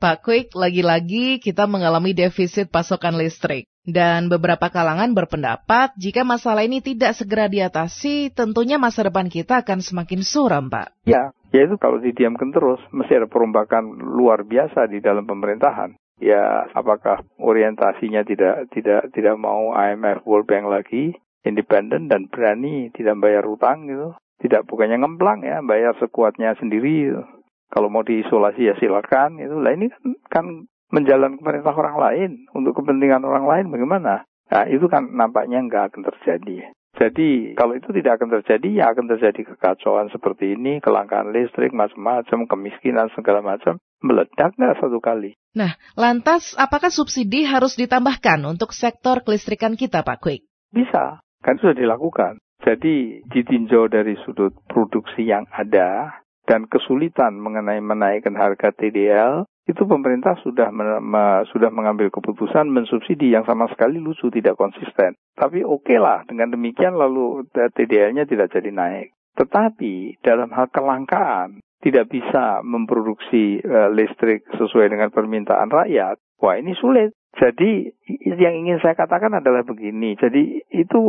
Pak Quick, lagi-lagi kita mengalami defisit pasokan listrik. Dan beberapa kalangan berpendapat jika masalah ini tidak segera diatasi, tentunya masa depan kita akan semakin suram, Pak. Ya, ya itu kalau didiamkan terus, mesti ada perombakan luar biasa di dalam pemerintahan. Ya, apakah orientasinya tidak tidak tidak mau IMF World Bank lagi, independen dan berani tidak bayar utang gitu. Tidak bukannya ngemplang ya, bayar sekuatnya sendiri gitu. Kalau mau diisolasi ya silakan itu. Lah ini kan, kan menjalankan pemerintah orang lain untuk kepentingan orang lain bagaimana? Nah, itu kan nampaknya nggak akan terjadi. Jadi kalau itu tidak akan terjadi, ya akan terjadi kekacauan seperti ini, kelangkaan listrik, macam-macam, kemiskinan segala macam, meledak nggak satu kali. Nah, lantas apakah subsidi harus ditambahkan untuk sektor kelistrikan kita, Pak Quick? Bisa, kan sudah dilakukan. Jadi ditinjau dari sudut produksi yang ada, dan kesulitan mengenai menaikkan harga TDL, itu pemerintah sudah me, me, sudah mengambil keputusan mensubsidi yang sama sekali lucu tidak konsisten. Tapi oke okay lah dengan demikian lalu TDL-nya tidak jadi naik. Tetapi dalam hal kelangkaan tidak bisa memproduksi uh, listrik sesuai dengan permintaan rakyat. Wah ini sulit. Jadi yang ingin saya katakan adalah begini. Jadi itu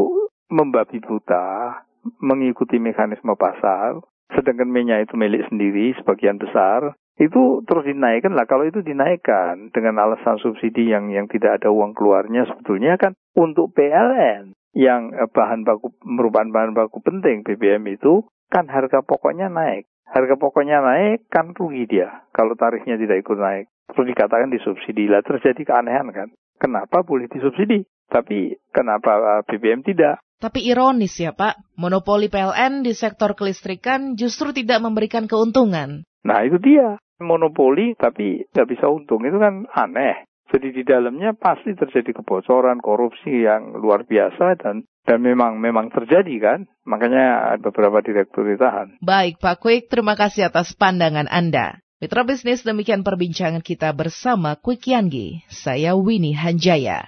membabi buta mengikuti mekanisme pasar sedangkan minyak itu milik sendiri sebagian besar, itu terus dinaikkan lah. Kalau itu dinaikkan dengan alasan subsidi yang yang tidak ada uang keluarnya sebetulnya kan untuk PLN yang eh, bahan baku merupakan bahan baku penting BBM itu kan harga pokoknya naik. Harga pokoknya naik kan rugi dia kalau tarifnya tidak ikut naik. Terus dikatakan disubsidi lah terjadi keanehan kan. Kenapa boleh disubsidi? Tapi kenapa eh, BBM tidak? Tapi ironis ya Pak, monopoli PLN di sektor kelistrikan justru tidak memberikan keuntungan. Nah itu dia, monopoli tapi tidak bisa untung, itu kan aneh. Jadi di dalamnya pasti terjadi kebocoran, korupsi yang luar biasa dan dan memang memang terjadi kan. Makanya beberapa direktur ditahan. Baik Pak Quick, terima kasih atas pandangan Anda. Mitra bisnis demikian perbincangan kita bersama Quick Yanggi. Saya Winnie Hanjaya.